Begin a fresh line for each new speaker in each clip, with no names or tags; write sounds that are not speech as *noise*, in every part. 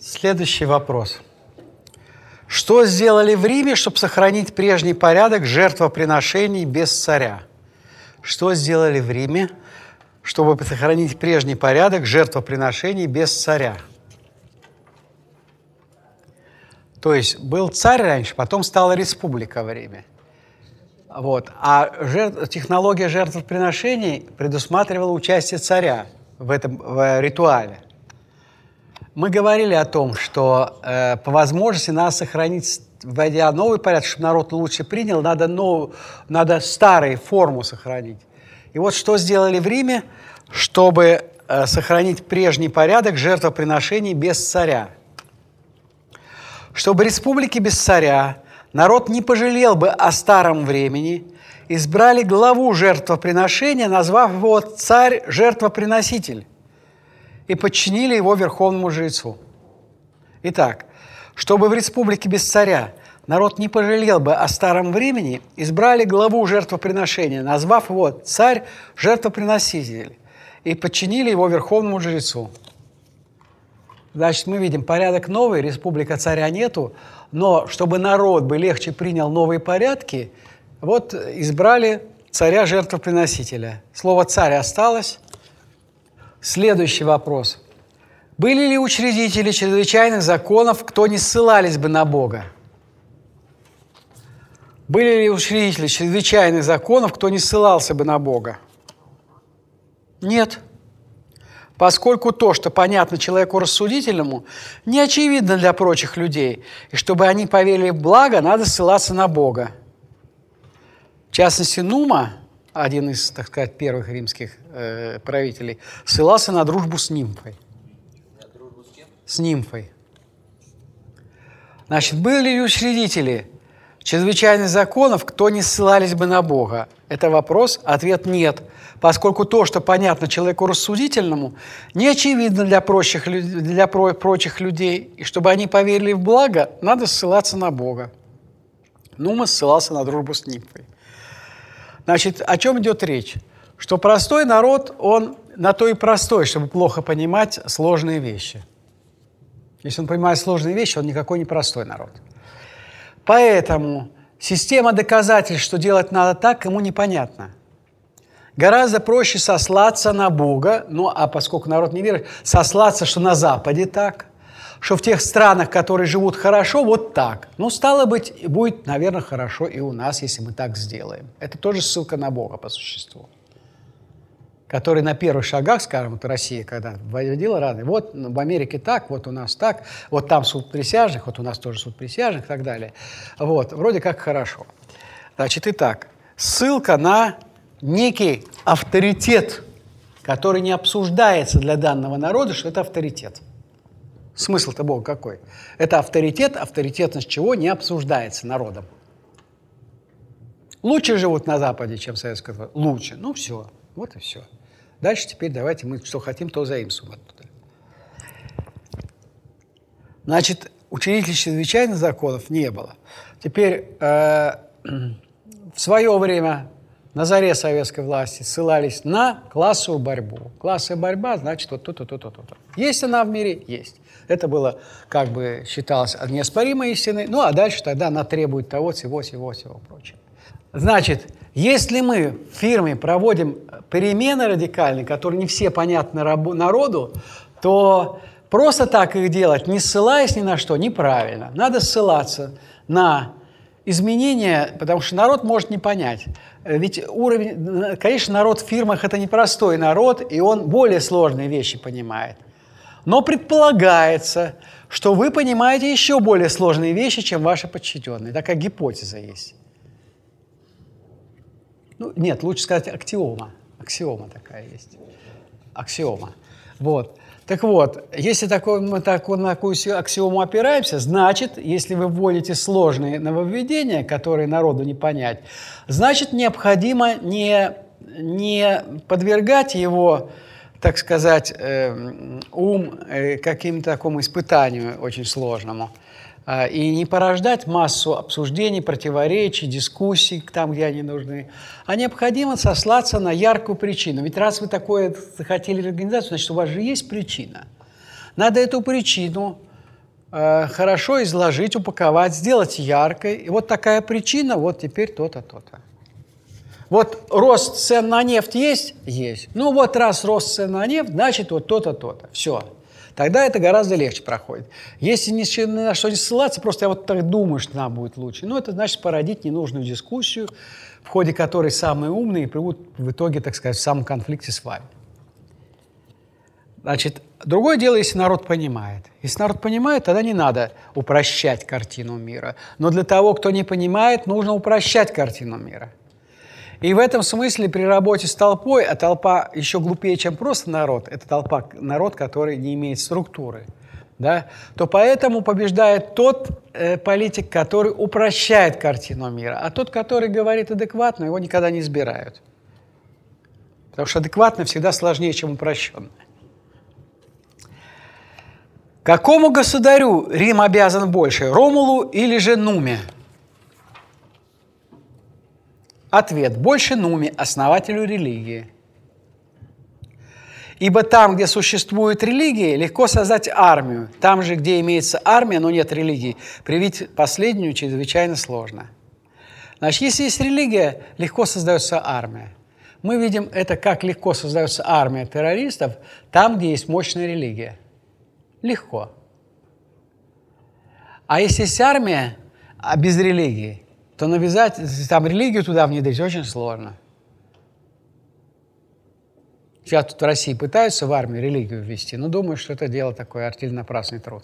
Следующий вопрос. Что сделали в Риме, чтобы сохранить прежний порядок жертвоприношений без царя? Что сделали в Риме, чтобы сохранить прежний порядок жертвоприношений без царя? То есть был царь раньше, потом стала республика в Риме. Вот. А жертв, технология жертвоприношений предусматривала участие царя в этом в ритуале. Мы говорили о том, что э, по возможности надо сохранить, вводя новый порядок, чтобы народ лучше принял, надо, новую, надо старую форму сохранить. И вот что сделали в Риме, чтобы э, сохранить прежний порядок жертвоприношений без царя. Чтобы республики без царя народ не пожалел бы о старом времени, избрали главу жертвоприношения, назвав его «царь-жертвоприноситель» и подчинили его верховному жрецу. Итак, чтобы в республике без царя народ не пожалел бы о старом времени, избрали главу жертвоприношения, назвав его царь-жертвоприноситель, и подчинили его верховному жрецу. Значит, мы видим, порядок новый, республика царя нету, но чтобы народ бы легче принял новые порядки, вот избрали царя-жертвоприносителя. Слово «царь» осталось, Следующий вопрос. Были ли учредители чрезвычайных законов, кто не ссылались бы на Бога? Были ли учредители чрезвычайных законов, кто не ссылался бы на Бога? Нет. Поскольку то, что понятно человеку рассудительному, не очевидно для прочих людей, и чтобы они поверили в благо, надо ссылаться на Бога. В частности, Нума – один из, так сказать, первых римских э, правителей, ссылался на дружбу с нимфой. с, с нимфой. Значит, были ли учредители чрезвычайных законов, кто не ссылались бы на Бога? Это вопрос, ответ нет, поскольку то, что понятно человеку рассудительному, не очевидно для, прочих, для прочих людей, и чтобы они поверили в благо, надо ссылаться на Бога. Нума ссылался на дружбу с нимфой. Значит, о чем идет речь? Что простой народ, он на то и простой, чтобы плохо понимать сложные вещи. Если он понимает сложные вещи, он никакой не простой народ. Поэтому система доказательств, что делать надо так, ему непонятно. Гораздо проще сослаться на Бога, ну а поскольку народ не верит, сослаться, что на Западе так, что в тех странах, которые живут хорошо, вот так. Ну, стало быть, будет, наверное, хорошо и у нас, если мы так сделаем. Это тоже ссылка на Бога по существу. Который на первых шагах, скажем, вот Россия, когда вводила раны, вот в Америке так, вот у нас так, вот там суд присяжных, вот у нас тоже суд присяжных и так далее. Вот, вроде как хорошо. Значит, итак, ссылка на некий авторитет, который не обсуждается для данного народа, что это авторитет – Смысл-то Бога какой? Это авторитет, авторитетность чего не обсуждается народом. Лучше живут на Западе, чем Советское Союз. Лучше. Ну все, вот и все. Дальше теперь давайте мы что хотим, то заимствуем оттуда. Значит, учредителей чрезвычайных законов не было. Теперь э, *clears throat* в свое время на заре советской власти ссылались на классовую борьбу. Классовая борьба, значит, вот то-то. Есть она в мире? Есть. Это было, как бы, считалось неоспоримой истиной. Ну, а дальше тогда она требует того, всего, всего, всего прочего. Значит, если мы в фирме проводим перемены радикальные, которые не все понятны народу, то просто так их делать, не ссылаясь ни на что, неправильно. Надо ссылаться на изменения, потому что народ может не понять. Ведь уровень, конечно, народ в фирмах – это непростой народ, и он более сложные вещи понимает. Но предполагается, что вы понимаете еще более сложные вещи, чем ваши подчиненные. Такая гипотеза есть. Ну, нет, лучше сказать аксиома. Аксиома такая есть. Аксиома. Вот. Так вот, если такой, мы так, на такую аксиому опираемся, значит, если вы вводите сложные нововведения, которые народу не понять, значит, необходимо не, не подвергать его так сказать, э, ум э, каким-то такому испытанию очень сложному. А, и не порождать массу обсуждений, противоречий, дискуссий там, где они нужны, а необходимо сослаться на яркую причину. Ведь раз вы такое захотели организацию, значит, у вас же есть причина. Надо эту причину э, хорошо изложить, упаковать, сделать яркой. И вот такая причина, вот теперь то-то, то-то. Вот рост цен на нефть есть? Есть. Ну вот раз рост цен на нефть, значит вот то-то, то-то. Все. Тогда это гораздо легче проходит. Если ни на что не ссылаться, просто я вот так думаю, что нам будет лучше. Ну, это значит породить ненужную дискуссию, в ходе которой самые умные придут в итоге, так сказать, в самом конфликте с вами. Значит, другое дело, если народ понимает. Если народ понимает, тогда не надо упрощать картину мира. Но для того, кто не понимает, нужно упрощать картину мира. И в этом смысле при работе с толпой, а толпа еще глупее, чем просто народ, это толпа, народ, который не имеет структуры, да, то поэтому побеждает тот э, политик, который упрощает картину мира, а тот, который говорит адекватно, его никогда не избирают. Потому что адекватно всегда сложнее, чем упрощенно. Какому государю Рим обязан больше, Ромулу или же Нуме? Ответ. Больше Нуми, основателю религии. Ибо там, где существует религия, легко создать армию. Там же, где имеется армия, но нет религии, привить последнюю чрезвычайно сложно. Значит, если есть религия, легко создается армия. Мы видим это, как легко создается армия террористов там, где есть мощная религия. Легко. А если есть армия, а без религии, то навязать, там религию туда внедрить очень сложно. Сейчас тут в России пытаются в армию религию ввести, но думаю, что это дело такое, артель напрасный труд.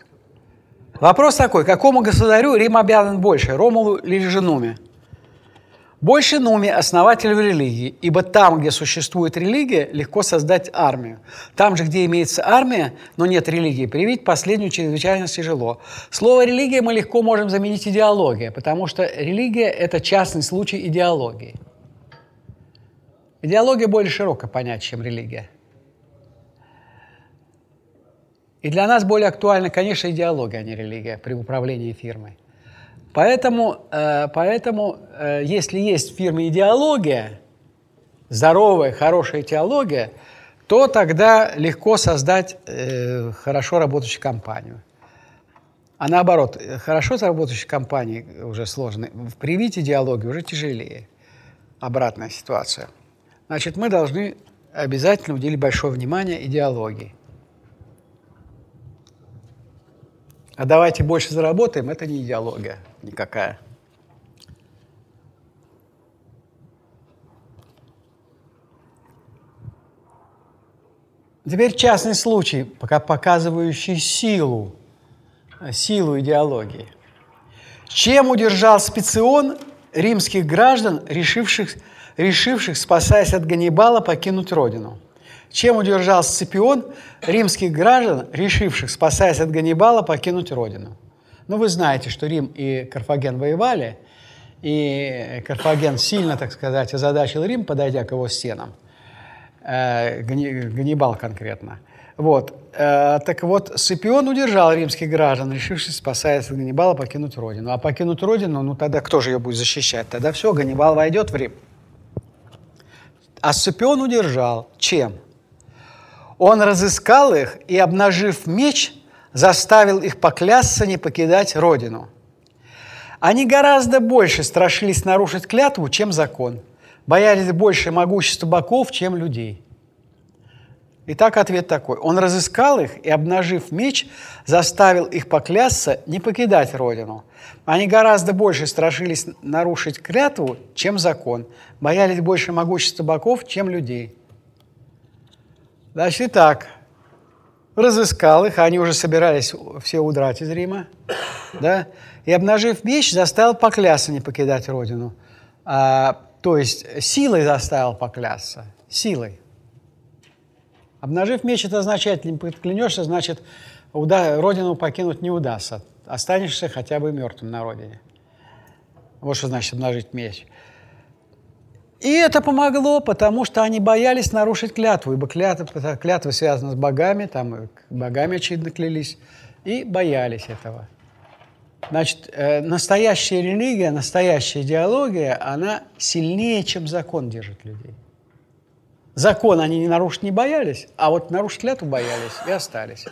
Вопрос такой, какому государю Рим обязан больше, Ромулу или Женуме? Больше Нуми – основателю религии, ибо там, где существует религия, легко создать армию. Там же, где имеется армия, но нет религии, привить последнюю чрезвычайно тяжело. Слово «религия» мы легко можем заменить идеология, потому что религия – это частный случай идеологии. Идеология более широкое понятие, чем религия. И для нас более актуальна, конечно, идеология, а не религия при управлении фирмой. Поэтому, э, поэтому э, если есть в фирме идеология, здоровая, хорошая теология, то тогда легко создать э, хорошо работающую компанию. А наоборот, хорошо работающей компании уже сложно. Привить идеологию уже тяжелее. Обратная ситуация. Значит, мы должны обязательно уделить большое внимание идеологии. А давайте больше заработаем, это не идеология никакая. Теперь частный случай, пока показывающий силу, силу идеологии. Чем удержал Специон римских граждан, решивших, решивших, спасаясь от Ганнибала, покинуть родину? Чем удержал Сципион римских граждан, решивших, спасаясь от Ганнибала, покинуть родину? Ну, вы знаете, что Рим и Карфаген воевали, и Карфаген сильно, так сказать, озадачил Рим, подойдя к его стенам. Э, Ганнибал конкретно. Вот. Э, так вот, Сципион удержал римских граждан, решившись, спасаясь от Ганнибала, покинуть родину. А покинуть родину, ну тогда кто же ее будет защищать? Тогда все, Ганнибал войдет в Рим. А Сципион удержал. Чем? Он разыскал их и, обнажив меч, заставил их поклясться не покидать родину. Они гораздо больше страшились нарушить клятву, чем закон, боялись больше могущества боков, чем людей. Итак, ответ такой. Он разыскал их и, обнажив меч, заставил их поклясться не покидать родину. Они гораздо больше страшились нарушить клятву, чем закон, боялись больше могущества боков, чем людей. Значит, так, разыскал их, они уже собирались все удрать из Рима, да, и, обнажив меч, заставил поклясться не покидать родину. А, то есть силой заставил поклясться, силой. Обнажив меч, это означает, не клянешься, значит, уда- родину покинуть не удастся. Останешься хотя бы мертвым на родине. Вот что значит обнажить меч. И это помогло, потому что они боялись нарушить клятву, ибо клятва, клятва связана с богами, там богами, очевидно, клялись, и боялись этого. Значит, э, настоящая религия, настоящая идеология, она сильнее, чем закон держит людей. Закон они не нарушить не боялись, а вот нарушить клятву боялись и остались.